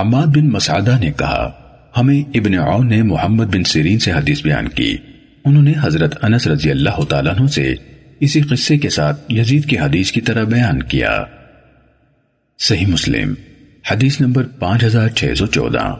حماد بن مسعدہ نے کہا، ہمیں ابن عون نے محمد بن سیرین سے حدیث بیان کی۔ انہوں نے حضرت انس رضی اللہ تعالیٰ عنہ سے اسی قصے کے ساتھ یزید کی حدیث کی طرح بیان کیا۔ صحیح مسلم، حدیث نمبر پانچ ہزار چھ سو چودہ۔